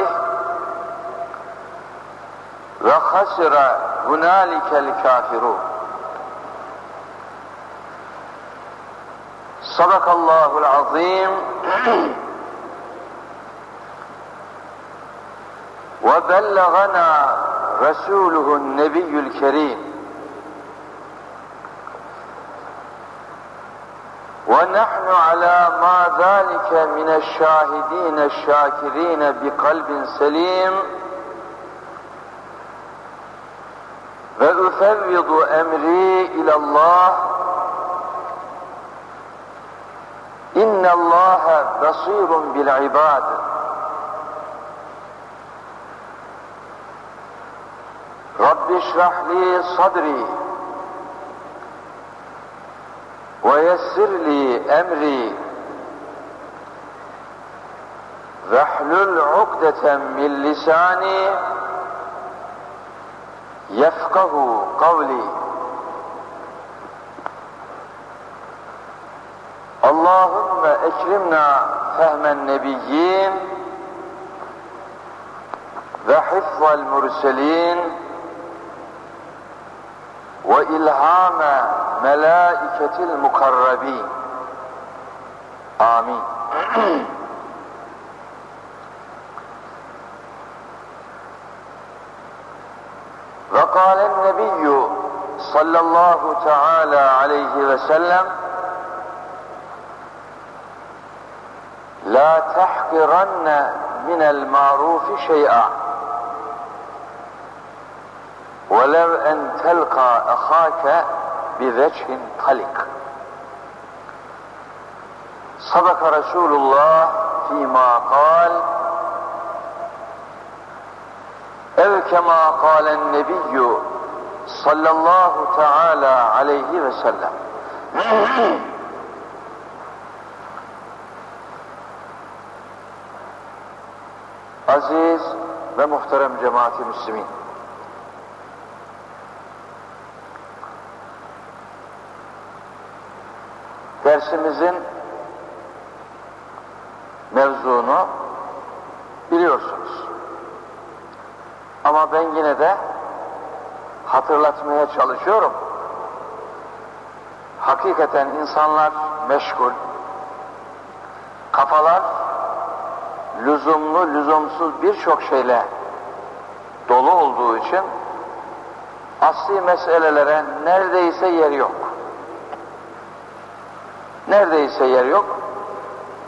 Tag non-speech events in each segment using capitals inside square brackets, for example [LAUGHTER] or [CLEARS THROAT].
عباده وخسر هنالك الكافرون. صدق الله العظيم. وبلغنا رسوله النبي الكريم. ونحن على ما ذلك من الشاهدين الشاكرين بقلب سليم. وأفوض أمري إلى الله. إن الله بصير بالعباد. رب اشرح لي صدري. ويسر لي أمري. واحلل عقدة من لساني يفقه قولي. اللهم اكرمنا فهم النبيين وحفظ المرسلين وإلهام ملائكة المقربين. آمين. وقال النبي صلى الله تعالى عليه وسلم لا تحقرن من المعروف شيئا. ولو أن تلقى أخاك bi veçhin talik. Sadaka Resulullah fîmâ kal ev kemâ kâlen nebiyyü sallallahu teala aleyhi ve sellem. [CLEARS THROAT] Aziz ve muhterem cemaati müslümin. Dersimizin mevzunu biliyorsunuz. Ama ben yine de hatırlatmaya çalışıyorum. Hakikaten insanlar meşgul, kafalar lüzumlu, lüzumsuz birçok şeyle dolu olduğu için asli meselelere neredeyse yer yok. Neredeyse yer yok.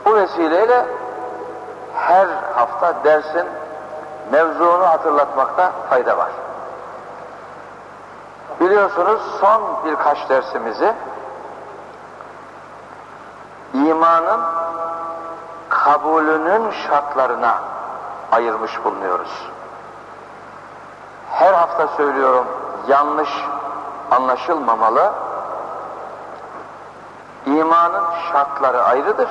Bu vesileyle her hafta dersin mevzunu hatırlatmakta fayda var. Biliyorsunuz son birkaç dersimizi imanın kabulünün şartlarına ayırmış bulunuyoruz. Her hafta söylüyorum yanlış anlaşılmamalı. İmanın şartları ayrıdır.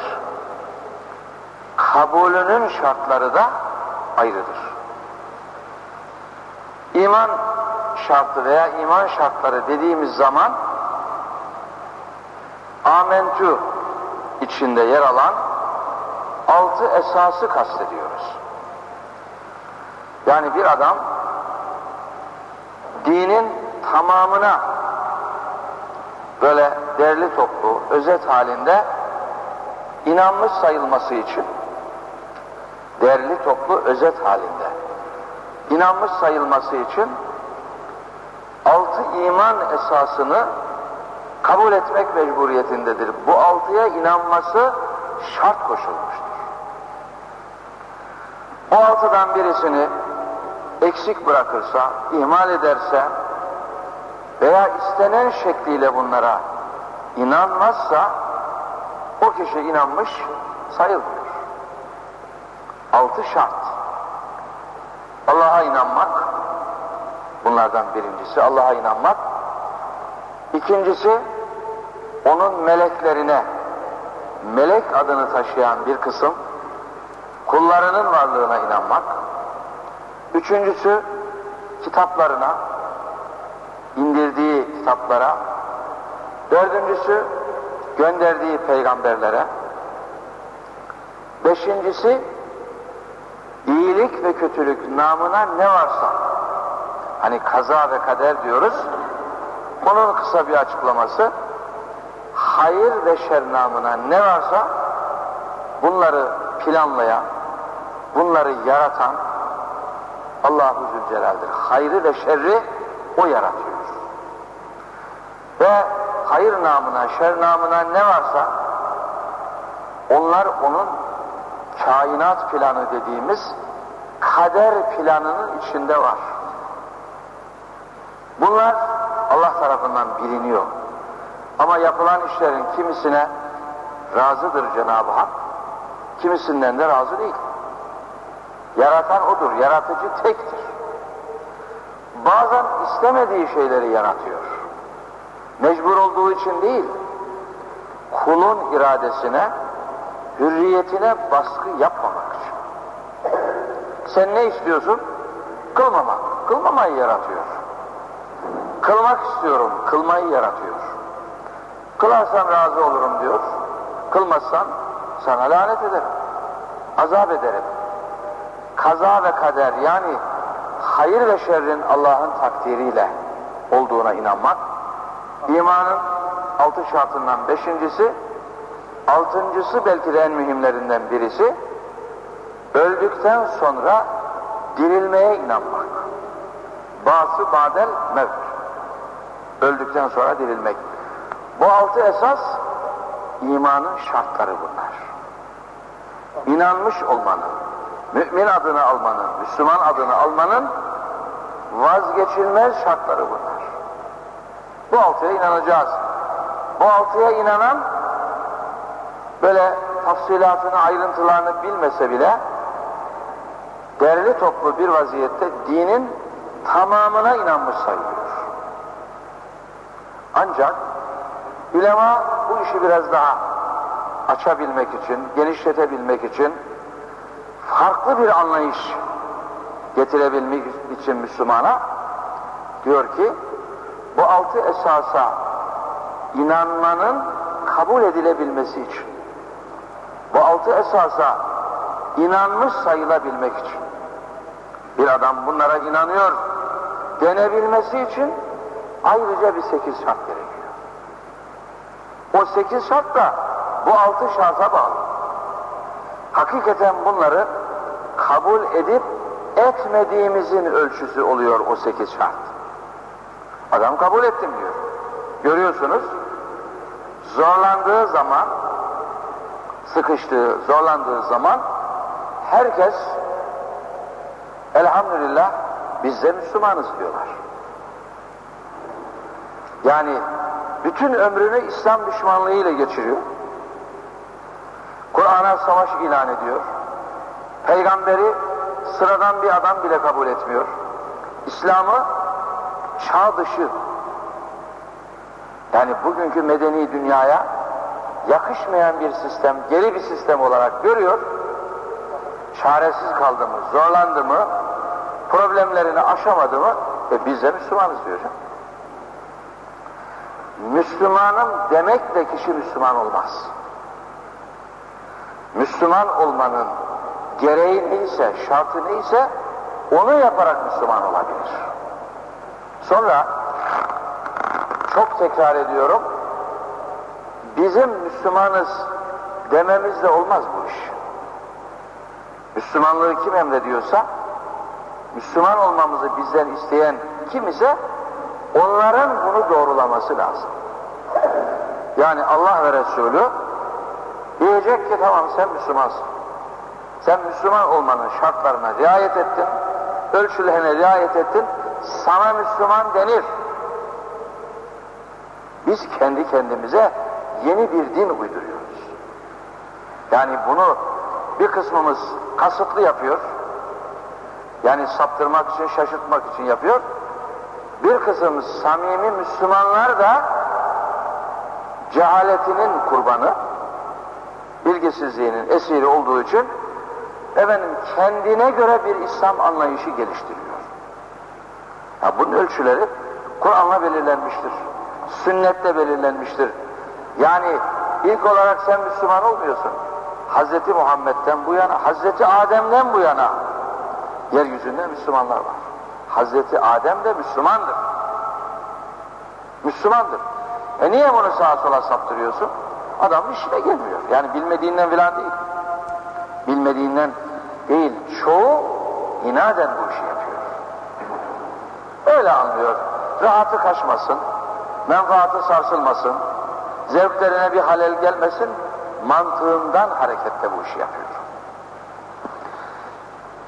Kabulünün şartları da ayrıdır. İman şartı veya iman şartları dediğimiz zaman amentü içinde yer alan altı esası kastediyoruz. Yani bir adam dinin tamamına böyle derli toplu, özet halinde inanmış sayılması için derli toplu, özet halinde inanmış sayılması için altı iman esasını kabul etmek mecburiyetindedir. Bu altıya inanması şart koşulmuştur. O altıdan birisini eksik bırakırsa, ihmal ederse veya istenen şekliyle bunlara inanmazsa o kişi inanmış sayılmıyor. Altı şart. Allah'a inanmak bunlardan birincisi Allah'a inanmak. İkincisi onun meleklerine melek adını taşıyan bir kısım kullarının varlığına inanmak. Üçüncüsü kitaplarına, indirdiği kitaplara. Dördüncüsü gönderdiği peygamberlere. Beşincisi iyilik ve kötülük namına ne varsa hani kaza ve kader diyoruz bunun kısa bir açıklaması hayır ve şer namına ne varsa bunları planlayan bunları yaratan Allahu Zülcelal'dir. Hayrı ve şerri o yaratıyor. Hayır namına, şer namına ne varsa onlar onun kainat planı dediğimiz kader planının içinde var. Bunlar Allah tarafından biliniyor. Ama yapılan işlerin kimisine razıdır Cenab-ı Hak, kimisinden de razı değil. Yaratan odur, yaratıcı tektir. Bazen istemediği şeyleri yaratıyor. Mecbur olduğu için değil, kulun iradesine, hürriyetine baskı yapmamak için. Sen ne istiyorsun? Kılmamak. Kılmamayı yaratıyor. Kılmak istiyorum, kılmayı yaratıyor. Kılarsan razı olurum diyor. Kılmazsan sana lanet ederim. Azap ederim. Kaza ve kader yani hayır ve şerrin Allah'ın takdiriyle olduğuna inanmak. İmanın altı şartından beşincisi, altıncısı belki de en mühimlerinden birisi, öldükten sonra dirilmeye inanmak. Bası badel mevt. Öldükten sonra dirilmek. Bu altı esas imanın şartları bunlar. İnanmış olmanın, mümin adını almanın, Müslüman adını almanın vazgeçilmez şartları bunlar. Bu altıya inanacağız. Bu altıya inanan böyle tafsilatını, ayrıntılarını bilmese bile derli toplu bir vaziyette dinin tamamına inanmış sayılıyor. Ancak ulema bu işi biraz daha açabilmek için, genişletebilmek için farklı bir anlayış getirebilmek için Müslümana diyor ki bu altı esasa inanmanın kabul edilebilmesi için bu altı esasa inanmış sayılabilmek için bir adam bunlara inanıyor denebilmesi için ayrıca bir sekiz şart gerekiyor. O sekiz şart da bu altı şarta bağlı. Hakikaten bunları kabul edip etmediğimizin ölçüsü oluyor o sekiz şart. Adam kabul ettim diyor. Görüyorsunuz zorlandığı zaman sıkıştığı, zorlandığı zaman herkes elhamdülillah biz de Müslümanız diyorlar. Yani bütün ömrünü İslam düşmanlığıyla geçiriyor. Kur'an'a savaş ilan ediyor. Peygamberi sıradan bir adam bile kabul etmiyor. İslam'ı çağ dışı yani bugünkü medeni dünyaya yakışmayan bir sistem, geri bir sistem olarak görüyor. Çaresiz kaldı mı, zorlandı mı, problemlerini aşamadı mı, e biz de Müslümanız diyor. Müslümanım demekle kişi Müslüman olmaz. Müslüman olmanın gereği neyse, şartı neyse onu yaparak Müslüman olabilir. Sonra çok tekrar ediyorum bizim Müslümanız dememizle olmaz bu iş. Müslümanlığı kim emrediyorsa Müslüman olmamızı bizden isteyen kim ise onların bunu doğrulaması lazım. Yani Allah ve Resulü diyecek ki tamam sen Müslümansın. Sen Müslüman olmanın şartlarına riayet ettin, ölçülerine riayet ettin, sana Müslüman denir. Biz kendi kendimize yeni bir din uyduruyoruz. Yani bunu bir kısmımız kasıtlı yapıyor, yani saptırmak için, şaşırtmak için yapıyor. Bir kısım samimi Müslümanlar da cehaletinin kurbanı, bilgisizliğinin esiri olduğu için efendim kendine göre bir İslam anlayışı geliştiriyor. Ya bunun ölçüleri Kur'an'la belirlenmiştir. Sünnette belirlenmiştir. Yani ilk olarak sen Müslüman olmuyorsun. Hazreti Muhammed'den bu yana, Hazreti Adem'den bu yana Yeryüzünde Müslümanlar var. Hazreti Adem de Müslümandır. Müslümandır. E niye bunu sağa sola saptırıyorsun? Adamın işine gelmiyor. Yani bilmediğinden filan değil. Bilmediğinden değil. Çoğu inaden bu işi yapıyor. Öyle anlıyor. Rahatı kaçmasın, menfaatı sarsılmasın, zevklerine bir halel gelmesin, mantığından hareketle bu işi yapıyor.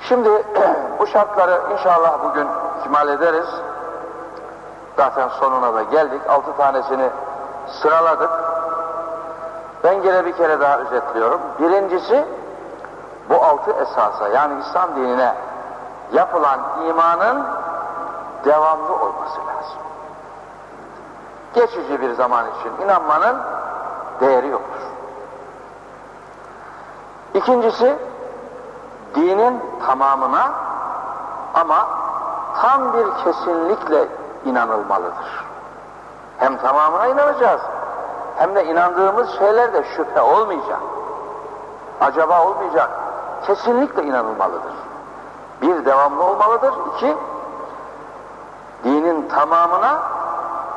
Şimdi [CLEARS THROAT] bu şartları inşallah bugün ikmal ederiz. Zaten sonuna da geldik. Altı tanesini sıraladık. Ben gene bir kere daha özetliyorum. Birincisi bu altı esasa yani İslam dinine yapılan imanın devamlı olması lazım. Geçici bir zaman için inanmanın değeri yoktur. İkincisi dinin tamamına ama tam bir kesinlikle inanılmalıdır. Hem tamamına inanacağız hem de inandığımız şeylerde şüphe olmayacak. Acaba olmayacak. Kesinlikle inanılmalıdır. Bir devamlı olmalıdır. İki tamamına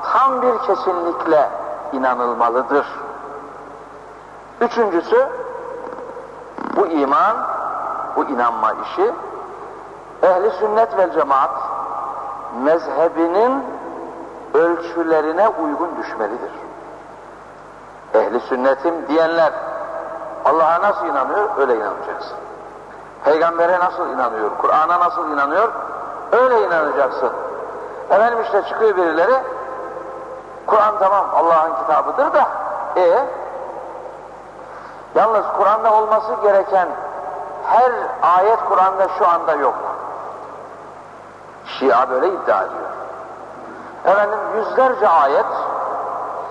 tam bir kesinlikle inanılmalıdır. Üçüncüsü bu iman, bu inanma işi ehli sünnet ve cemaat mezhebinin ölçülerine uygun düşmelidir. Ehli sünnetim diyenler Allah'a nasıl inanıyor? Öyle inanacaksın. Peygambere nasıl inanıyor? Kur'an'a nasıl inanıyor? Öyle inanacaksın. Efendim işte çıkıyor birileri Kur'an tamam Allah'ın kitabıdır da e yalnız Kur'an'da olması gereken her ayet Kur'an'da şu anda yok. Şia böyle iddia ediyor. Efendim yüzlerce ayet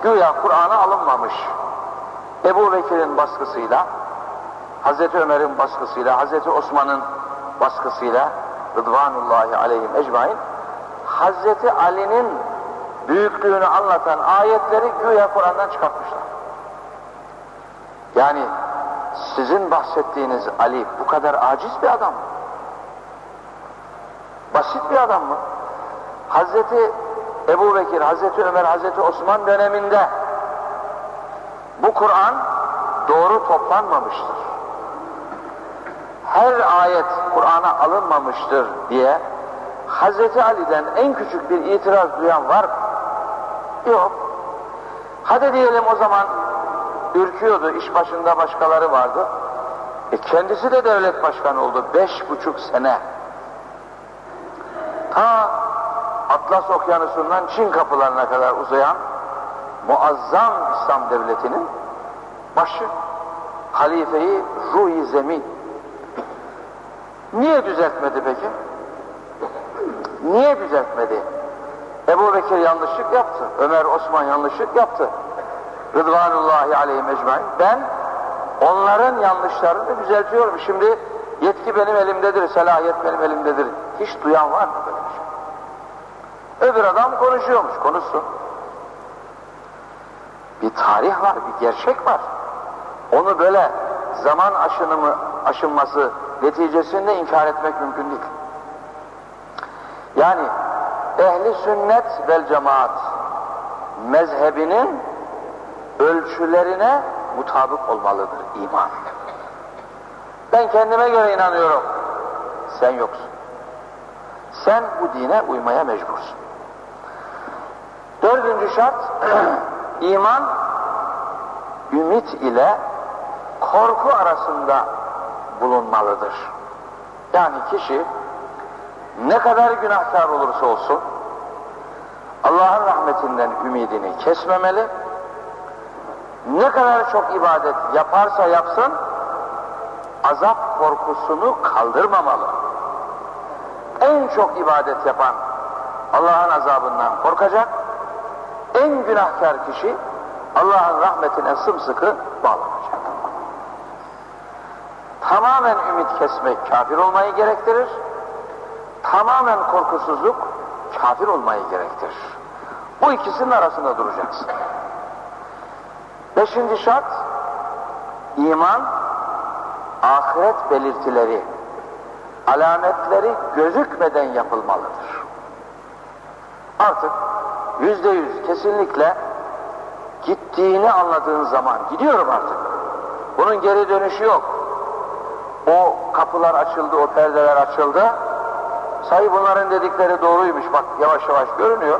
güya Kur'an'a alınmamış. Ebu Bekir'in baskısıyla, Hazreti Ömer'in baskısıyla, Hazreti Osman'ın baskısıyla Rıdvanullahi aleyhim ecmain Hazreti Ali'nin büyüklüğünü anlatan ayetleri güya Kur'an'dan çıkartmışlar. Yani sizin bahsettiğiniz Ali bu kadar aciz bir adam mı? Basit bir adam mı? Hazreti Ebu Bekir, Hazreti Ömer, Hazreti Osman döneminde bu Kur'an doğru toplanmamıştır. Her ayet Kur'an'a alınmamıştır diye Hazreti Ali'den en küçük bir itiraz duyan var mı? Yok. Hadi diyelim o zaman ürküyordu, iş başında başkaları vardı. E kendisi de devlet başkanı oldu beş buçuk sene. Ta Atlas Okyanusu'ndan Çin kapılarına kadar uzayan muazzam İslam devletinin başı, halifeyi ruhi zemin. Niye düzeltmedi peki? Niye düzeltmedi? Ebu Bekir yanlışlık yaptı. Ömer Osman yanlışlık yaptı. Rıdvanullahi aleyhi mecmain. Ben onların yanlışlarını düzeltiyorum. Şimdi yetki benim elimdedir, selahiyet benim elimdedir. Hiç duyan var mı böyle bir şey? Öbür adam konuşuyormuş, konuşsun. Bir tarih var, bir gerçek var. Onu böyle zaman aşınımı, aşınması neticesinde inkar etmek mümkün değil. Yani ehli sünnet vel cemaat mezhebinin ölçülerine mutabık olmalıdır iman. Ben kendime göre inanıyorum. Sen yoksun. Sen bu dine uymaya mecbursun. Dördüncü şart, [CLEARS THROAT] iman ümit ile korku arasında bulunmalıdır. Yani kişi ne kadar günahkar olursa olsun Allah'ın rahmetinden ümidini kesmemeli. Ne kadar çok ibadet yaparsa yapsın azap korkusunu kaldırmamalı. En çok ibadet yapan Allah'ın azabından korkacak. En günahkar kişi Allah'ın rahmetine sımsıkı bağlanacak. Tamamen ümit kesmek kafir olmayı gerektirir. Tamamen korkusuzluk kafir olmayı gerektirir. Bu ikisinin arasında duracaksın. Beşinci şart, iman, ahiret belirtileri, alametleri gözükmeden yapılmalıdır. Artık yüzde yüz kesinlikle gittiğini anladığın zaman gidiyorum artık. Bunun geri dönüşü yok. O kapılar açıldı, o perdeler açıldı. Sayı bunların dedikleri doğruymuş bak yavaş yavaş görünüyor.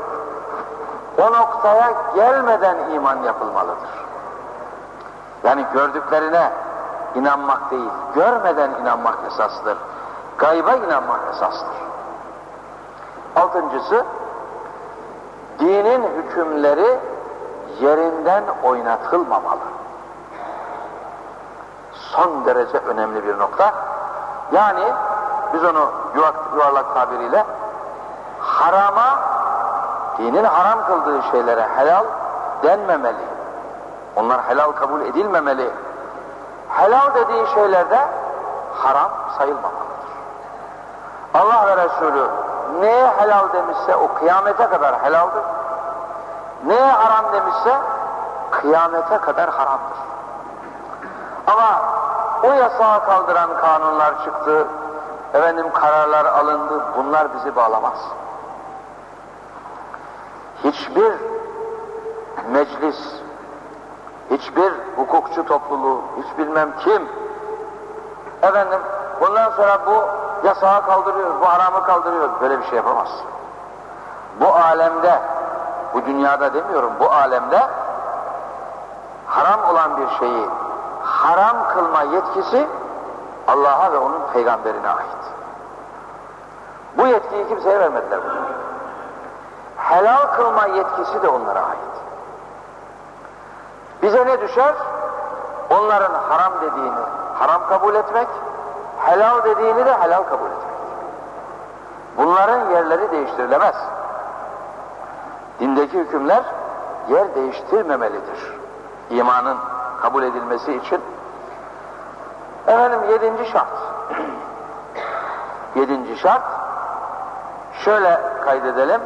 O noktaya gelmeden iman yapılmalıdır. Yani gördüklerine inanmak değil, görmeden inanmak esastır. Gayba inanmak esastır. Altıncısı, dinin hükümleri yerinden oynatılmamalı. Son derece önemli bir nokta. Yani biz onu yuvarlak tabiriyle harama, dinin haram kıldığı şeylere helal denmemeli. Onlar helal kabul edilmemeli. Helal dediği şeylerde haram sayılmamalıdır. Allah ve Resulü neye helal demişse o kıyamete kadar helaldir. Neye haram demişse kıyamete kadar haramdır. Ama o yasağı kaldıran kanunlar çıktı, efendim kararlar alındı, bunlar bizi bağlamaz. Hiçbir meclis, hiçbir hukukçu topluluğu, hiç bilmem kim, efendim bundan sonra bu yasağı kaldırıyoruz, bu haramı kaldırıyoruz, böyle bir şey yapamaz. Bu alemde, bu dünyada demiyorum, bu alemde haram olan bir şeyi haram kılma yetkisi Allah'a ve onun peygamberine ait. Bu yetkiyi kimseye vermediler. Helal kılma yetkisi de onlara ait. Bize ne düşer? Onların haram dediğini haram kabul etmek, helal dediğini de helal kabul etmek. Bunların yerleri değiştirilemez. Dindeki hükümler yer değiştirmemelidir. İmanın kabul edilmesi için. Efendim yedinci şart. yedinci şart şöyle kaydedelim.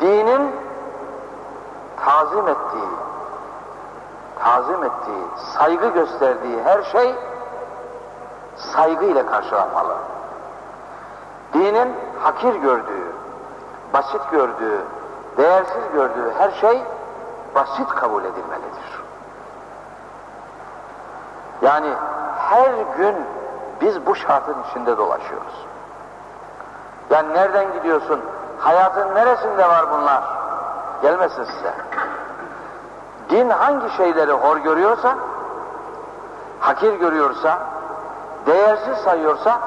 Dinin tazim ettiği, tazim ettiği, saygı gösterdiği her şey saygı ile karşılanmalı. Dinin hakir gördüğü, basit gördüğü, değersiz gördüğü her şey basit kabul edilmelidir. Yani her gün biz bu şartın içinde dolaşıyoruz. Yani nereden gidiyorsun? Hayatın neresinde var bunlar? Gelmesin size. Din hangi şeyleri hor görüyorsa, hakir görüyorsa, değersiz sayıyorsa,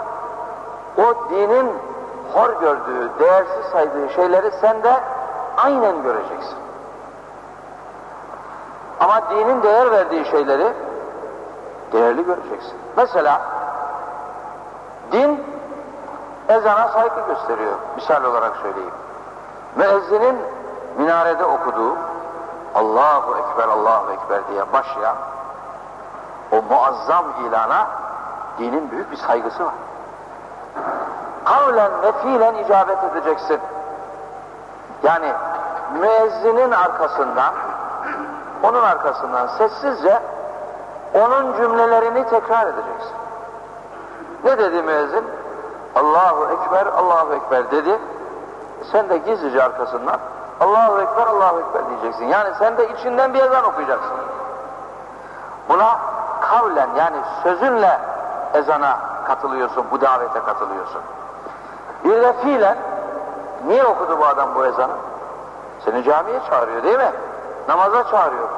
o dinin hor gördüğü, değersiz saydığı şeyleri sen de aynen göreceksin. Ama dinin değer verdiği şeyleri değerli göreceksin. Mesela din ezana saygı gösteriyor. Misal olarak söyleyeyim. Müezzinin minarede okuduğu Allahu Ekber, Allahu Ekber diye başlayan o muazzam ilana dinin büyük bir saygısı var. Kavlen ve fiilen icabet edeceksin. Yani müezzinin arkasından onun arkasından sessizce onun cümlelerini tekrar edeceksin. Ne dedi müezzin? Allahu Ekber, Allahu Ekber dedi. Sen de gizlice arkasından Allahu Ekber, Allahu Ekber diyeceksin. Yani sen de içinden bir ezan okuyacaksın. Buna kavlen yani sözünle ezana katılıyorsun, bu davete katılıyorsun. Bir de fiilen niye okudu bu adam bu ezanı? Seni camiye çağırıyor değil mi? Namaza çağırıyor.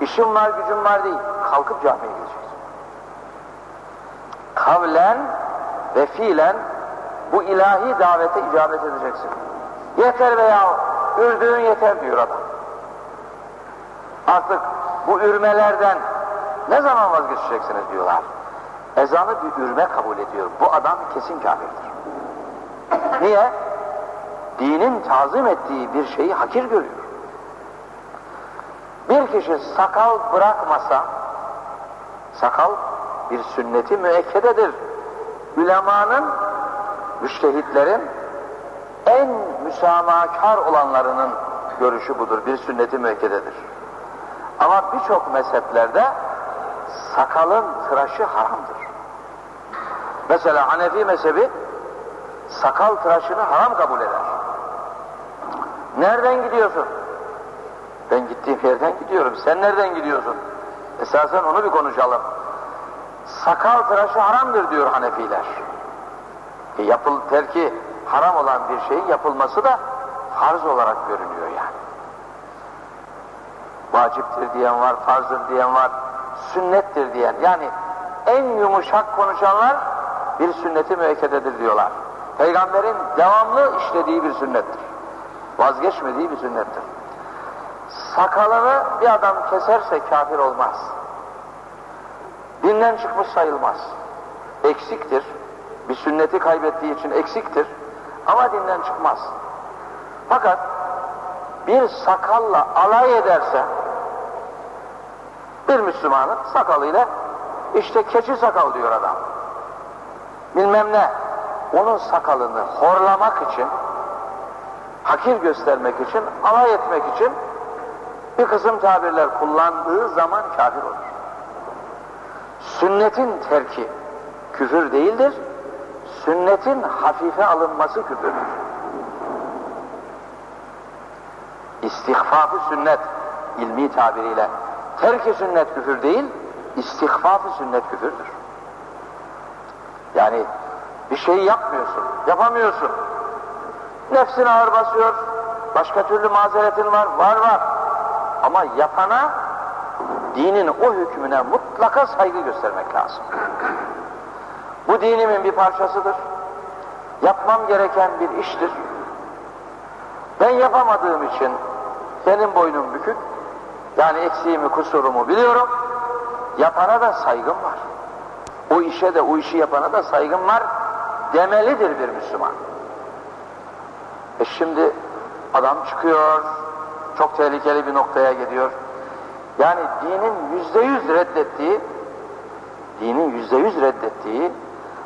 İşim var, gücüm var değil. Kalkıp camiye gideceksin. Kavlen ve fiilen bu ilahi davete icabet edeceksin. Yeter veya ürdüğün yeter diyor adam. Artık bu ürmelerden ne zaman vazgeçeceksiniz diyorlar. Ezanı bir ürme kabul ediyor. Bu adam kesin kafirdir. Niye? Dinin tazim ettiği bir şeyi hakir görüyor. Bir kişi sakal bırakmasa, sakal bir sünneti müekkededir. Ülemanın, müştehitlerin en müsamahakar olanlarının görüşü budur. Bir sünneti müekkededir. Ama birçok mezheplerde sakalın tıraşı haramdır. Mesela Hanefi mezhebi sakal tıraşını haram kabul eder. Nereden gidiyorsun? Ben gittiğim yerden gidiyorum. Sen nereden gidiyorsun? Esasen onu bir konuşalım. Sakal tıraşı haramdır diyor Hanefiler. E yapıl, terki haram olan bir şeyin yapılması da farz olarak görünüyor yani. Vaciptir diyen var, farzdır diyen var, sünnettir diyen. Yani en yumuşak konuşanlar bir sünneti müekkededir diyorlar. Peygamberin devamlı işlediği bir sünnettir. Vazgeçmediği bir sünnettir. Sakalını bir adam keserse kafir olmaz. Dinden çıkmış sayılmaz. Eksiktir. Bir sünneti kaybettiği için eksiktir. Ama dinden çıkmaz. Fakat bir sakalla alay ederse bir Müslümanın sakalıyla işte keçi sakal diyor adam. Bilmem ne. Onun sakalını horlamak için hakir göstermek için, alay etmek için bir kısım tabirler kullandığı zaman kafir olur. Sünnetin terki küfür değildir, sünnetin hafife alınması küfürdür. İstihfafı sünnet ilmi tabiriyle terki sünnet küfür değil, istihfafı sünnet küfürdür. Yani bir şeyi yapmıyorsun, yapamıyorsun. Nefsin ağır basıyor, başka türlü mazeretin var, var var. Ama yapana dinin o hükmüne mutlaka saygı göstermek lazım. Bu dinimin bir parçasıdır. Yapmam gereken bir iştir. Ben yapamadığım için benim boynum bükük. Yani eksiğimi, kusurumu biliyorum. Yapana da saygım var. O işe de, o işi yapana da saygım var demelidir bir Müslüman. E şimdi adam çıkıyor, çok tehlikeli bir noktaya gidiyor. Yani dinin yüzde yüz reddettiği, dinin yüzde yüz reddettiği,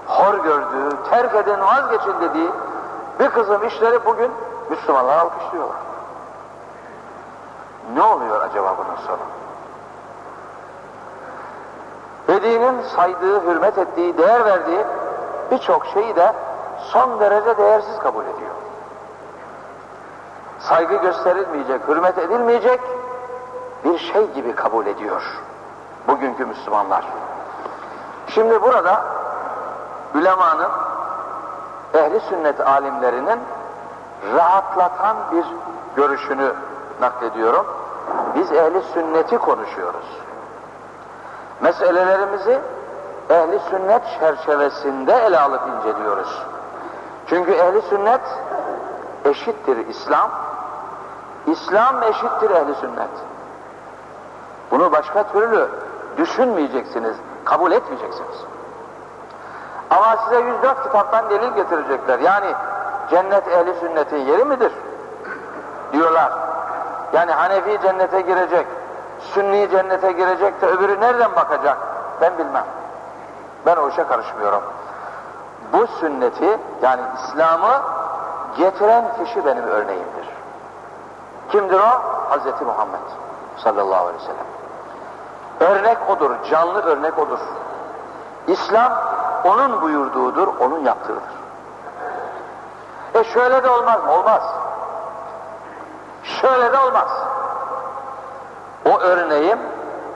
hor gördüğü, terk edin vazgeçin dediği bir kızım işleri bugün Müslümanlar alkışlıyorlar. Ne oluyor acaba bunun sonu? Ve dinin saydığı, hürmet ettiği, değer verdiği birçok şeyi de son derece değersiz kabul ediyor. Saygı gösterilmeyecek, hürmet edilmeyecek bir şey gibi kabul ediyor bugünkü Müslümanlar. Şimdi burada ülemanın, ehli sünnet alimlerinin rahatlatan bir görüşünü naklediyorum. Biz ehli sünneti konuşuyoruz. Meselelerimizi ehli sünnet çerçevesinde ele alıp inceliyoruz. Çünkü ehli sünnet eşittir İslam, İslam eşittir ehli sünnet. Bunu başka türlü düşünmeyeceksiniz, kabul etmeyeceksiniz. Ama size 104 kitaptan delil getirecekler. Yani cennet ehli sünnetin yeri midir? Diyorlar. Yani Hanefi cennete girecek, Sünni cennete girecek de öbürü nereden bakacak? Ben bilmem. Ben o işe karışmıyorum. Bu sünneti yani İslam'ı getiren kişi benim örneğimdir. Kimdir o? Hazreti Muhammed sallallahu aleyhi ve sellem. Örnek odur, canlı örnek odur. İslam onun buyurduğudur, onun yaptığıdır. E şöyle de olmaz mı? Olmaz. Şöyle de olmaz. O örneğim,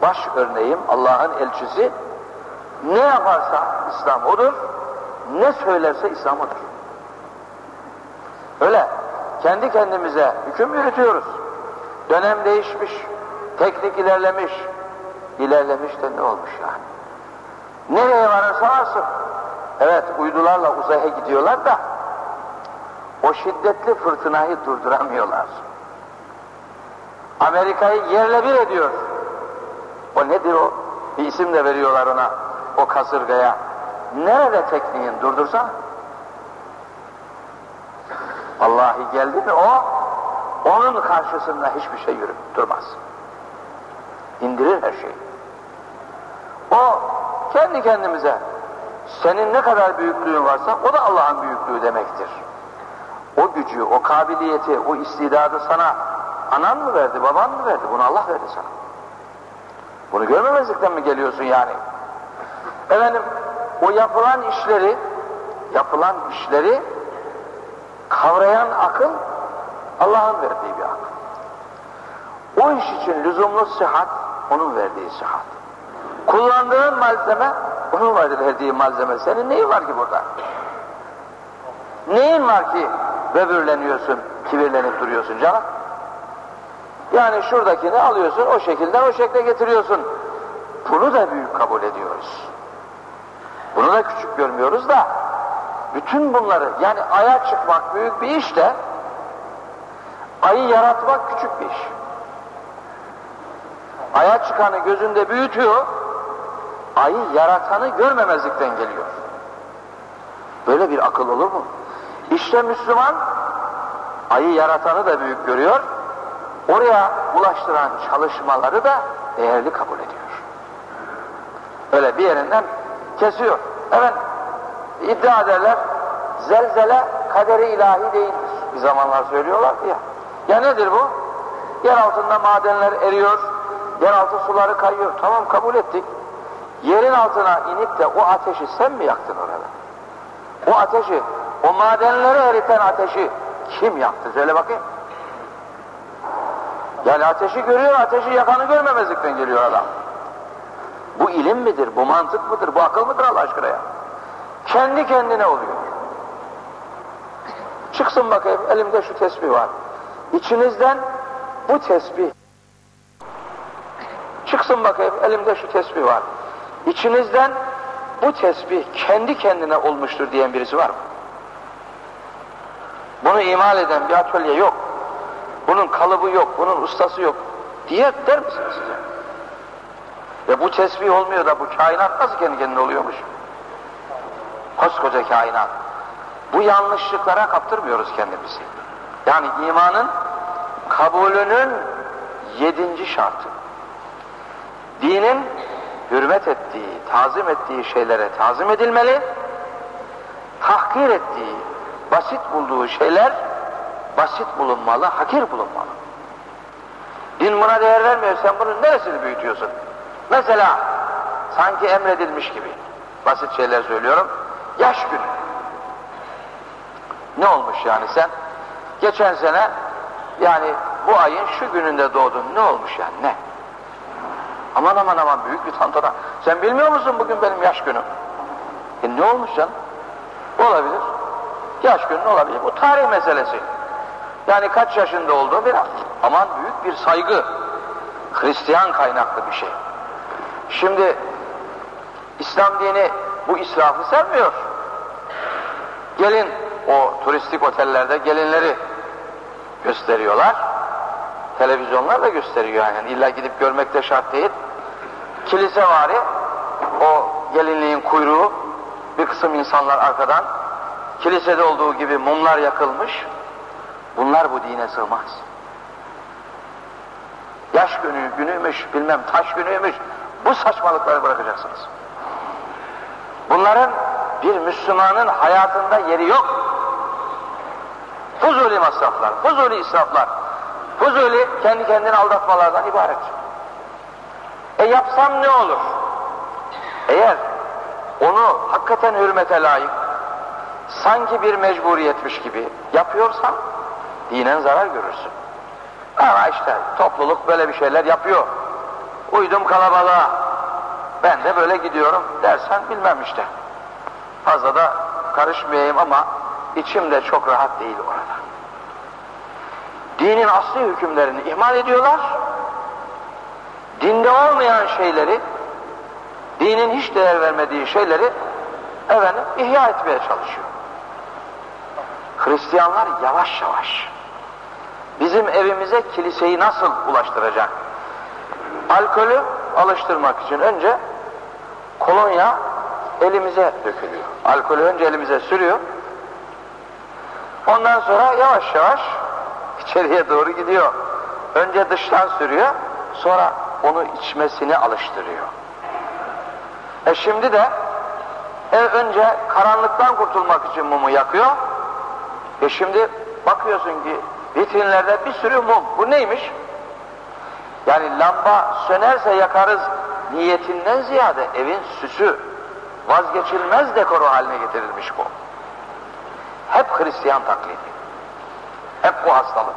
baş örneğim, Allah'ın elçisi ne yaparsa İslam odur, ne söylerse İslam odur. Öyle, kendi kendimize hüküm yürütüyoruz. Dönem değişmiş, teknik ilerlemiş, ilerlemiş de ne olmuş yani? Nereye varırsa varsın. Evet, uydularla uzaya gidiyorlar da, o şiddetli fırtınayı durduramıyorlar. Amerika'yı yerle bir ediyor. O nedir o? Bir isim de veriyorlar ona, o kasırgaya. Nerede tekniğin durdursa? Vallahi geldi mi o, onun karşısında hiçbir şey yürüp durmaz. İndirir her şeyi. O kendi kendimize senin ne kadar büyüklüğün varsa o da Allah'ın büyüklüğü demektir. O gücü, o kabiliyeti, o istidadı sana anan mı verdi, baban mı verdi? Bunu Allah verdi sana. Bunu görmemezlikten mi geliyorsun yani? Efendim, o yapılan işleri yapılan işleri kavrayan akıl Allah'ın verdiği bir akıl. O iş için lüzumlu sıhhat onun verdiği sıhhat. Kullandığın malzeme onun verdiği malzeme. Senin neyin var ki burada? Neyin var ki böbürleniyorsun, kibirlenip duruyorsun canım? Yani şuradakini alıyorsun, o şekilde o şekle getiriyorsun. Bunu da büyük kabul ediyoruz. Bunu da küçük görmüyoruz da bütün bunları yani aya çıkmak büyük bir iş de ayı yaratmak küçük bir iş. Aya çıkanı gözünde büyütüyor, ayı yaratanı görmemezlikten geliyor. Böyle bir akıl olur mu? İşte Müslüman ayı yaratanı da büyük görüyor, oraya ulaştıran çalışmaları da değerli kabul ediyor. Öyle bir yerinden kesiyor. Evet, iddia ederler, zelzele kaderi ilahi değildir. Bir zamanlar söylüyorlardı ya. Ya nedir bu? Yer altında madenler eriyor, yeraltı suları kayıyor. Tamam kabul ettik. Yerin altına inip de o ateşi sen mi yaktın orada? O ateşi, o madenleri eriten ateşi kim yaktı? Söyle bakayım. Yani ateşi görüyor, ateşi yakanı görmemezlikten geliyor adam. Bu ilim midir, bu mantık mıdır, bu akıl mıdır Allah aşkına ya? Kendi kendine oluyor. Çıksın bakayım, elimde şu tesbih var. İçinizden bu tesbih çıksın bakayım, elimde şu tesbih var. İçinizden bu tesbih kendi kendine olmuştur diyen birisi var mı? Bunu imal eden bir atölye yok. Bunun kalıbı yok, bunun ustası yok diye der misiniz size? Ve bu tesbih olmuyor da bu kainat nasıl kendi kendine oluyormuş? Koskoca kainat. Bu yanlışlıklara kaptırmıyoruz kendimizi. Yani imanın kabulünün yedinci şartı. Dinin hürmet ettiği, tazim ettiği şeylere tazim edilmeli, tahkir ettiği, basit bulduğu şeyler basit bulunmalı, hakir bulunmalı. Din buna değer vermiyor, sen bunun neresini büyütüyorsun? Mesela, sanki emredilmiş gibi, basit şeyler söylüyorum, yaş günü. Ne olmuş yani sen? Geçen sene, yani bu ayın şu gününde doğdun, ne olmuş yani, ne? Aman aman aman büyük bir tantana. Sen bilmiyor musun bugün benim yaş günüm? E ne olmuş canım? Olabilir. Yaş günün olabilir. Bu tarih meselesi. Yani kaç yaşında olduğu bir aman büyük bir saygı. Hristiyan kaynaklı bir şey. Şimdi İslam dini bu israfı sevmiyor. Gelin o turistik otellerde gelinleri gösteriyorlar. Televizyonlar da gösteriyor yani. İlla gidip görmek de şart değil. Kilise vari o gelinliğin kuyruğu bir kısım insanlar arkadan kilisede olduğu gibi mumlar yakılmış. Bunlar bu dine sığmaz. Yaş günü, günüymüş, bilmem taş günüymüş. Bu saçmalıkları bırakacaksınız. Bunların bir Müslümanın hayatında yeri yok. Fuzuli masraflar, fuzuli israflar, fuzuli kendi kendini aldatmalardan ibaret. E yapsam ne olur? Eğer onu hakikaten hürmete layık, sanki bir mecburiyetmiş gibi yapıyorsan, dinen zarar görürsün. Ama işte topluluk böyle bir şeyler yapıyor. Uydum kalabalığa. Ben de böyle gidiyorum dersen bilmem işte. Fazla da karışmayayım ama içim de çok rahat değil orada. Dinin asli hükümlerini ihmal ediyorlar. Dinde olmayan şeyleri, dinin hiç değer vermediği şeyleri efendim ihya etmeye çalışıyor. Hristiyanlar yavaş yavaş bizim evimize kiliseyi nasıl ulaştıracak? Alkolü alıştırmak için önce kolonya elimize dökülüyor. Alkolü önce elimize sürüyor. Ondan sonra yavaş yavaş içeriye doğru gidiyor. Önce dıştan sürüyor, sonra onu içmesini alıştırıyor. E şimdi de e önce karanlıktan kurtulmak için mumu yakıyor. E şimdi bakıyorsun ki vitrinlerde bir sürü mum. Bu neymiş? Yani lamba sönerse yakarız niyetinden ziyade evin süsü, vazgeçilmez dekoru haline getirilmiş bu. Hep Hristiyan taklidi. Hep bu hastalık.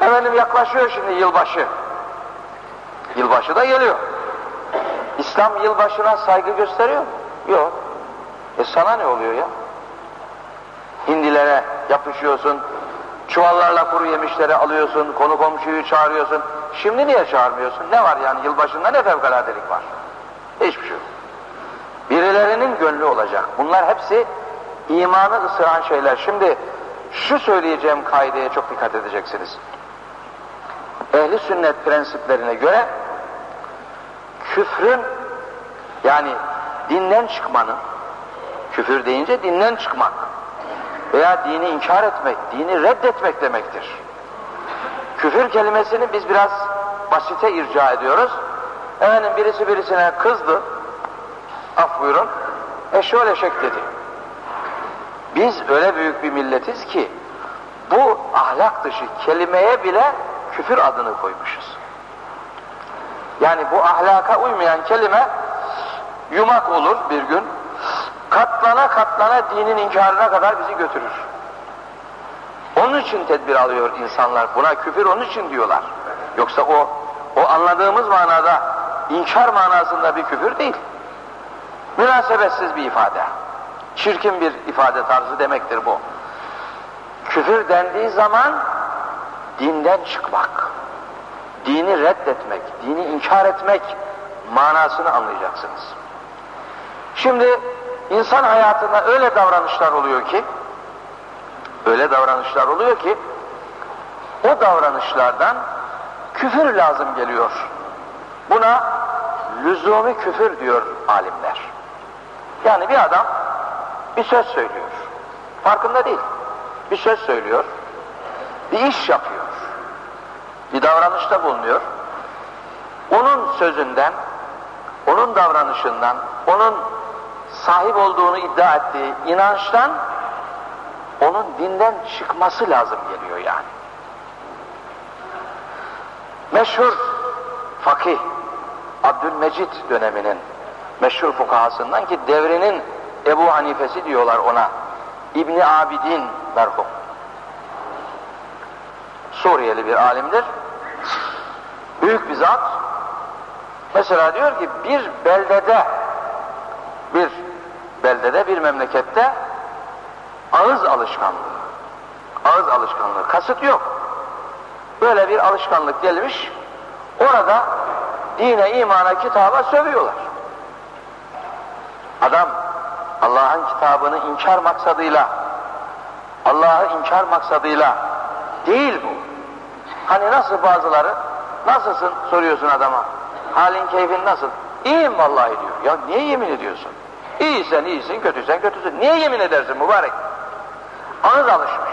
Efendim yaklaşıyor şimdi yılbaşı. Yılbaşı da geliyor. İslam yılbaşına saygı gösteriyor mu? Yok. E sana ne oluyor ya? Hindilere yapışıyorsun, çuvallarla kuru yemişleri alıyorsun, konu komşuyu çağırıyorsun. Şimdi niye çağırmıyorsun? Ne var yani yılbaşında ne fevkaladelik var? Hiçbir şey yok. Birilerinin gönlü olacak. Bunlar hepsi imanı ısıran şeyler. Şimdi şu söyleyeceğim kaideye çok dikkat edeceksiniz. Ehli sünnet prensiplerine göre küfrün yani dinden çıkmanın küfür deyince dinden çıkmak veya dini inkar etmek, dini reddetmek demektir. Küfür kelimesini biz biraz basite irca ediyoruz. Efendim birisi birisine kızdı, af buyurun, eşol eşek dedi. Biz öyle büyük bir milletiz ki bu ahlak dışı kelimeye bile küfür adını koymuşuz. Yani bu ahlaka uymayan kelime yumak olur bir gün, katlana katlana dinin inkarına kadar bizi götürür. Onun için tedbir alıyor insanlar. Buna küfür onun için diyorlar. Yoksa o o anladığımız manada inkar manasında bir küfür değil. Münasebetsiz bir ifade. Çirkin bir ifade tarzı demektir bu. Küfür dendiği zaman dinden çıkmak, dini reddetmek, dini inkar etmek manasını anlayacaksınız. Şimdi insan hayatında öyle davranışlar oluyor ki, öyle davranışlar oluyor ki, o davranışlardan küfür lazım geliyor. Buna lüzumi küfür diyor alimler. Yani bir adam bir söz söylüyor. Farkında değil. Bir söz söylüyor. Bir iş yapıyor. Bir davranışta bulunuyor. Onun sözünden, onun davranışından, onun sahip olduğunu iddia ettiği inançtan onun dinden çıkması lazım geliyor yani. Meşhur fakih Abdülmecid döneminin meşhur fukahasından ki devrinin Ebu Hanifesi diyorlar ona. İbni Abidin merhum. Suriyeli bir alimdir. Büyük bir zat. Mesela diyor ki bir beldede bir beldede bir memlekette ağız alışkanlığı ağız alışkanlığı kasıt yok. Böyle bir alışkanlık gelmiş orada dine, imana, kitaba sövüyorlar. Adam Allah'ın kitabını inkar maksadıyla Allah'ı inkar maksadıyla değil bu. Hani nasıl bazıları nasılsın soruyorsun adama. Halin keyfin nasıl? İyiyim vallahi diyor. Ya niye yemin ediyorsun? İyiysen iyisin, kötüysen kötüsün. Niye yemin edersin mübarek? Ağız alışmış.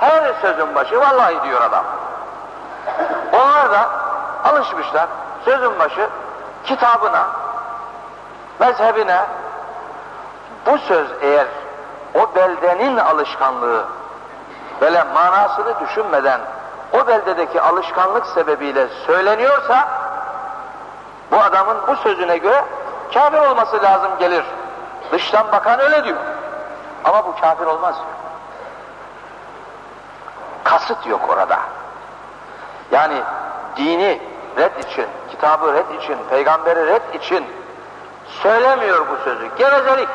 Her sözün başı vallahi diyor adam. Onlar da alışmışlar sözün başı kitabına, mezhebine bu söz eğer o beldenin alışkanlığı böyle manasını düşünmeden o beldedeki alışkanlık sebebiyle söyleniyorsa bu adamın bu sözüne göre kafir olması lazım gelir. Dıştan bakan öyle diyor. Ama bu kafir olmaz diyor. Kasıt yok orada. Yani dini red için, kitabı red için, peygamberi red için söylemiyor bu sözü. Gevezelik.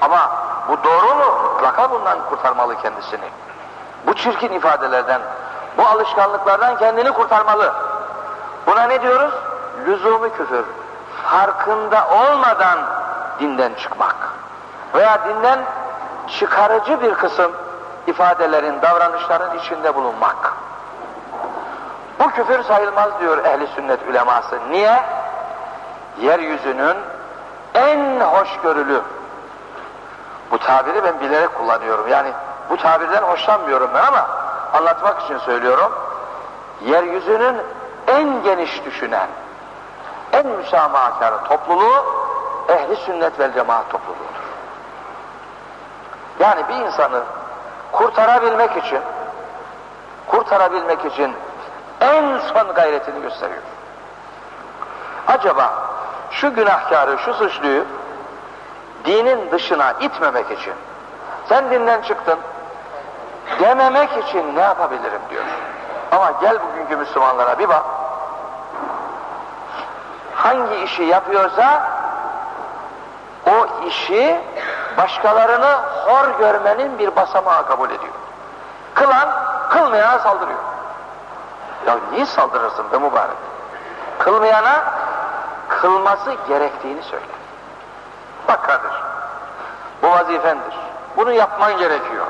Ama bu doğru mu? Mutlaka bundan kurtarmalı kendisini. Bu çirkin ifadelerden, bu alışkanlıklardan kendini kurtarmalı. Buna ne diyoruz? Lüzumi küfür. Farkında olmadan dinden çıkmak. Veya dinden çıkarıcı bir kısım ifadelerin, davranışların içinde bulunmak. Bu küfür sayılmaz diyor ehli sünnet uleması. Niye? Yeryüzünün en hoşgörülü, bu tabiri ben bilerek kullanıyorum. Yani bu tabirden hoşlanmıyorum ben ama anlatmak için söylüyorum. Yeryüzünün en geniş düşünen, en müsamahakar topluluğu ehli sünnet vel cemaat topluluğudur. Yani bir insanı kurtarabilmek için kurtarabilmek için en son gayretini gösteriyor. Acaba şu günahkarı, şu suçluyu dinin dışına itmemek için sen dinden çıktın dememek için ne yapabilirim diyor. Ama gel bugünkü Müslümanlara bir bak. Hangi işi yapıyorsa o işi başkalarını hor görmenin bir basamağı kabul ediyor. Kılan kılmayana saldırıyor. Ya niye saldırırsın be mübarek? Kılmayana kılması gerektiğini söyle. Bak kardeş, bu vazifendir. Bunu yapman gerekiyor.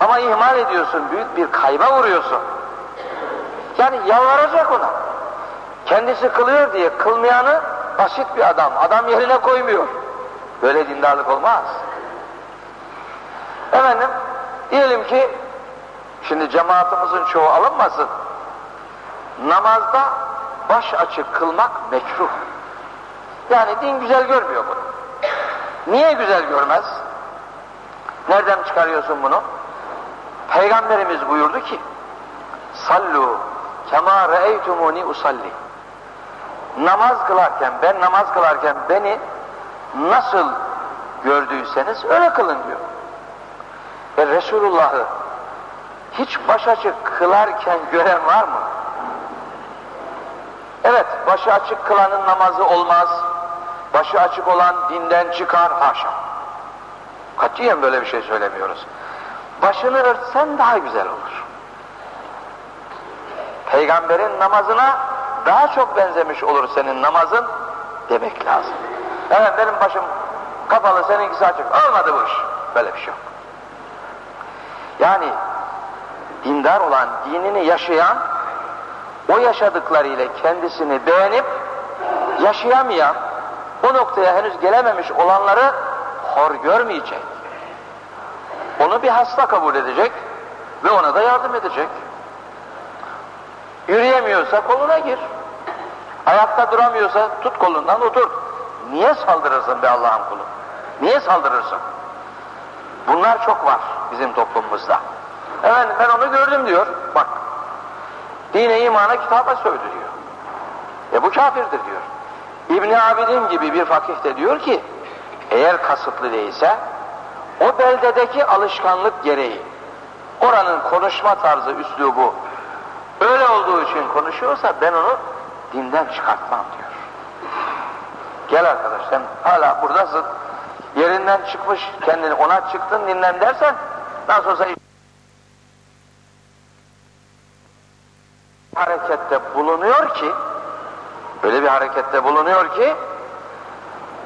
Ama ihmal ediyorsun, büyük bir kayba vuruyorsun. Yani yalvaracak ona. Kendisi kılıyor diye kılmayanı basit bir adam, adam yerine koymuyor. Böyle dindarlık olmaz. Efendim, diyelim ki, şimdi cemaatimizin çoğu alınmasın. Namazda baş açık kılmak mekruh. Yani din güzel görmüyor bunu. Niye güzel görmez? Nereden çıkarıyorsun bunu? Peygamberimiz buyurdu ki sallu kema re'eytumuni usalli namaz kılarken ben namaz kılarken beni nasıl gördüyseniz öyle kılın diyor. Ve Resulullah'ı hiç baş açık kılarken gören var mı? Evet, başı açık kılanın namazı olmaz. Başı açık olan dinden çıkar, haşa. Katiyen böyle bir şey söylemiyoruz. Başını örtsen daha güzel olur. Peygamberin namazına daha çok benzemiş olur senin namazın demek lazım. Evet benim başım kapalı seninkisi açık. Olmadı bu iş. Böyle bir şey yok. Yani dindar olan, dinini yaşayan o yaşadıklarıyla kendisini beğenip yaşayamayan o noktaya henüz gelememiş olanları hor görmeyecek. Onu bir hasta kabul edecek ve ona da yardım edecek. Yürüyemiyorsa koluna gir. Ayakta duramıyorsa tut kolundan otur. Niye saldırırsın be Allah'ın kulu? Niye saldırırsın? Bunlar çok var bizim toplumumuzda. Efendim ben onu gördüm diyor. Bak. Dine imana kitaba sövdü diyor. E bu kafirdir diyor. İbni Abidin gibi bir fakih de diyor ki eğer kasıtlı değilse o beldedeki alışkanlık gereği oranın konuşma tarzı, üslubu öyle olduğu için konuşuyorsa ben onu dinden çıkartmam diyor. Gel arkadaş sen hala buradasın. Yerinden çıkmış kendini ona çıktın dinlen dersen nasıl olsa harekette bulunuyor ki öyle bir harekette bulunuyor ki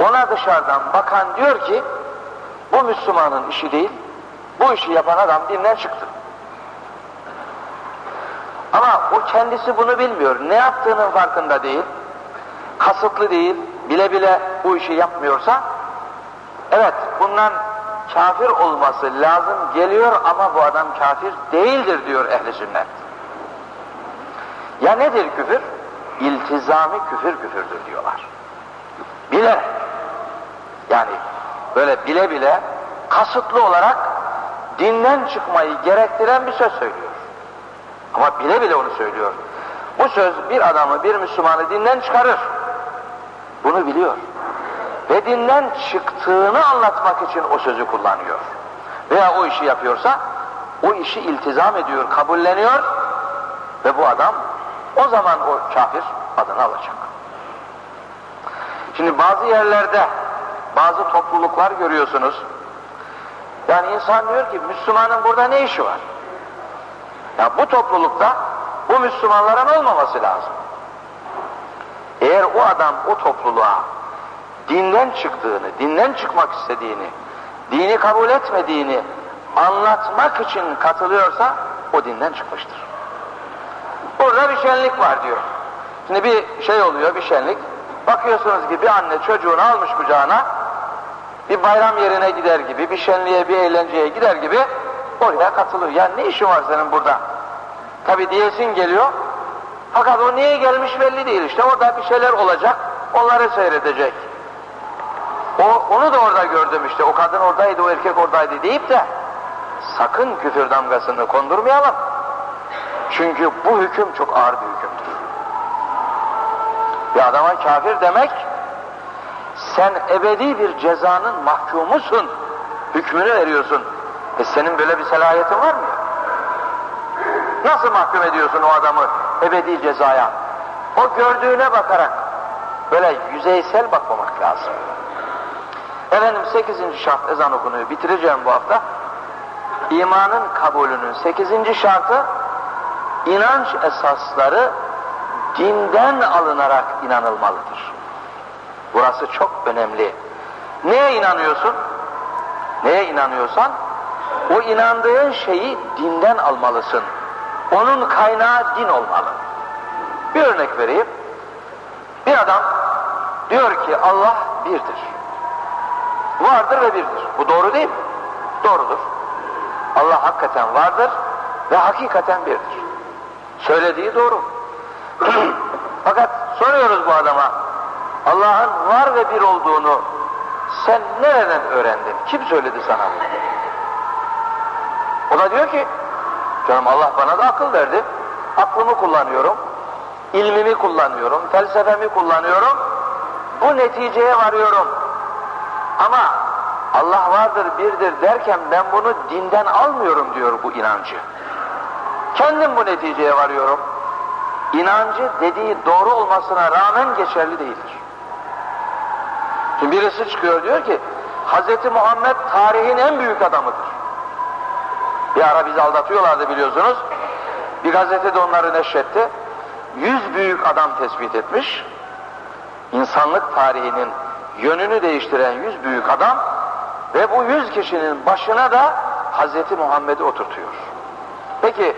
ona dışarıdan bakan diyor ki bu Müslümanın işi değil bu işi yapan adam dinden çıktı. Ama o kendisi bunu bilmiyor. Ne yaptığının farkında değil. Kasıtlı değil. Bile bile bu işi yapmıyorsa evet bundan kafir olması lazım geliyor ama bu adam kafir değildir diyor ehli sünnet. Ya nedir küfür? İltizami küfür küfürdür diyorlar. Bile yani böyle bile bile kasıtlı olarak dinden çıkmayı gerektiren bir söz söylüyor. Ama bile bile onu söylüyor. Bu söz bir adamı, bir Müslümanı dinden çıkarır. Bunu biliyor. Ve dinden çıktığını anlatmak için o sözü kullanıyor. Veya o işi yapıyorsa o işi iltizam ediyor, kabulleniyor ve bu adam o zaman o kafir adını alacak. Şimdi bazı yerlerde bazı topluluklar görüyorsunuz. Yani insan diyor ki Müslümanın burada ne işi var? Ya bu toplulukta bu Müslümanların olmaması lazım. Eğer o adam o topluluğa dinden çıktığını, dinden çıkmak istediğini, dini kabul etmediğini anlatmak için katılıyorsa o dinden çıkmıştır. Burada bir şenlik var diyor. Şimdi bir şey oluyor, bir şenlik. Bakıyorsunuz ki bir anne çocuğunu almış kucağına, bir bayram yerine gider gibi, bir şenliğe, bir eğlenceye gider gibi oraya katılıyor. Ya ne işin var senin burada? Tabi diyesin geliyor. Fakat o niye gelmiş belli değil işte. Orada bir şeyler olacak, onları seyredecek. O, onu da orada gördüm işte. O kadın oradaydı, o erkek oradaydı deyip de sakın küfür damgasını kondurmayalım. Çünkü bu hüküm çok ağır bir hükümdür. Bir adama kafir demek Sen ebedi bir cezanın mahkumusun. Hükmünü veriyorsun. E senin böyle bir salahiyetin var mı? Nasıl mahkum ediyorsun o adamı ebedi cezaya? O gördüğüne bakarak böyle yüzeysel bakmamak lazım. Efendim 8. şart ezan okunuyor. Bitireceğim bu hafta. İmanın kabulünün 8. şartı inanç esasları dinden alınarak inanılmalıdır. Burası çok önemli. Neye inanıyorsun? Neye inanıyorsan o inandığın şeyi dinden almalısın. Onun kaynağı din olmalı. Bir örnek vereyim. Bir adam diyor ki Allah birdir. Vardır ve birdir. Bu doğru değil mi? Doğrudur. Allah hakikaten vardır ve hakikaten birdir. Söylediği doğru. [CLEARS THROAT] Fakat soruyoruz bu adama Allah'ın var ve bir olduğunu sen nereden öğrendin? Kim söyledi sana bunu? O da diyor ki canım Allah bana da akıl verdi. Aklımı kullanıyorum. ilmimi kullanıyorum. Felsefemi kullanıyorum. Bu neticeye varıyorum. Ama Allah vardır, birdir derken ben bunu dinden almıyorum diyor bu inancı. Kendim bu neticeye varıyorum. İnancı dediği doğru olmasına rağmen geçerli değildir. Şimdi birisi çıkıyor diyor ki Hz. Muhammed tarihin en büyük adamıdır. Bir ara bizi aldatıyorlardı biliyorsunuz. Bir gazete de onları neşretti. Yüz büyük adam tespit etmiş. İnsanlık tarihinin yönünü değiştiren yüz büyük adam ve bu yüz kişinin başına da Hz. Muhammed'i oturtuyor. Peki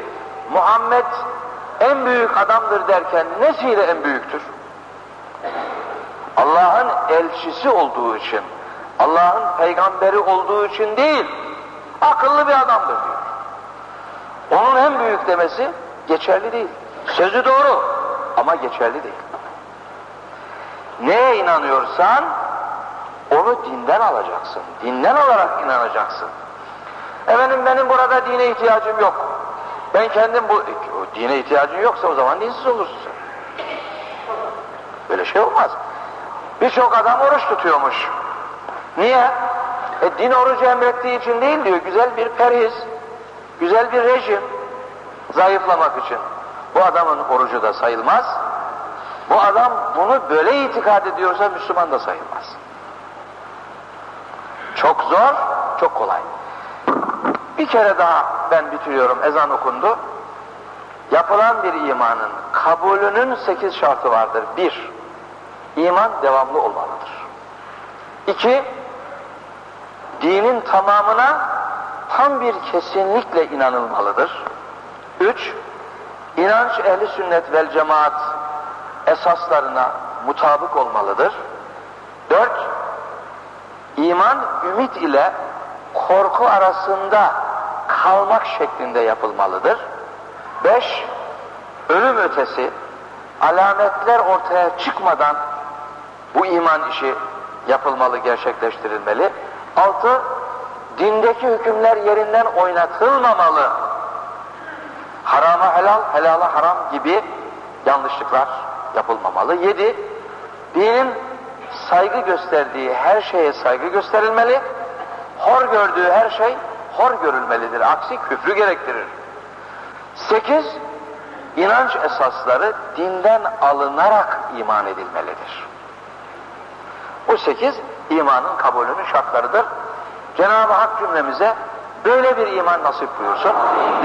Muhammed en büyük adamdır derken nesiyle en büyüktür? Allah'ın elçisi olduğu için, Allah'ın peygamberi olduğu için değil, akıllı bir adamdır diyor. Onun en büyük demesi geçerli değil. Sözü doğru ama geçerli değil. Neye inanıyorsan onu dinden alacaksın. Dinden alarak inanacaksın. Efendim benim burada dine ihtiyacım yok. Ben kendim bu dine ihtiyacın yoksa o zaman dinsiz olursun sen. Böyle şey olmaz. Birçok adam oruç tutuyormuş. Niye? E, din orucu emrettiği için değil diyor. Güzel bir perhiz, güzel bir rejim zayıflamak için. Bu adamın orucu da sayılmaz. Bu adam bunu böyle itikad ediyorsa Müslüman da sayılmaz. Çok zor, çok kolay. Bir kere daha ben bitiriyorum, ezan okundu. Yapılan bir imanın kabulünün sekiz şartı vardır. Bir, iman devamlı olmalıdır. İki, dinin tamamına tam bir kesinlikle inanılmalıdır. Üç, inanç ehli sünnet vel cemaat esaslarına mutabık olmalıdır. Dört, iman ümit ile korku arasında kalmak şeklinde yapılmalıdır. Beş, ölüm ötesi alametler ortaya çıkmadan bu iman işi yapılmalı, gerçekleştirilmeli. Altı, dindeki hükümler yerinden oynatılmamalı. Harama helal, helala haram gibi yanlışlıklar yapılmamalı. Yedi, dinin saygı gösterdiği her şeye saygı gösterilmeli. Hor gördüğü her şey hor görülmelidir. Aksi küfrü gerektirir. Sekiz, inanç esasları dinden alınarak iman edilmelidir. Bu sekiz, imanın kabulünün şartlarıdır. Cenab-ı Hak cümlemize böyle bir iman nasip buyursun.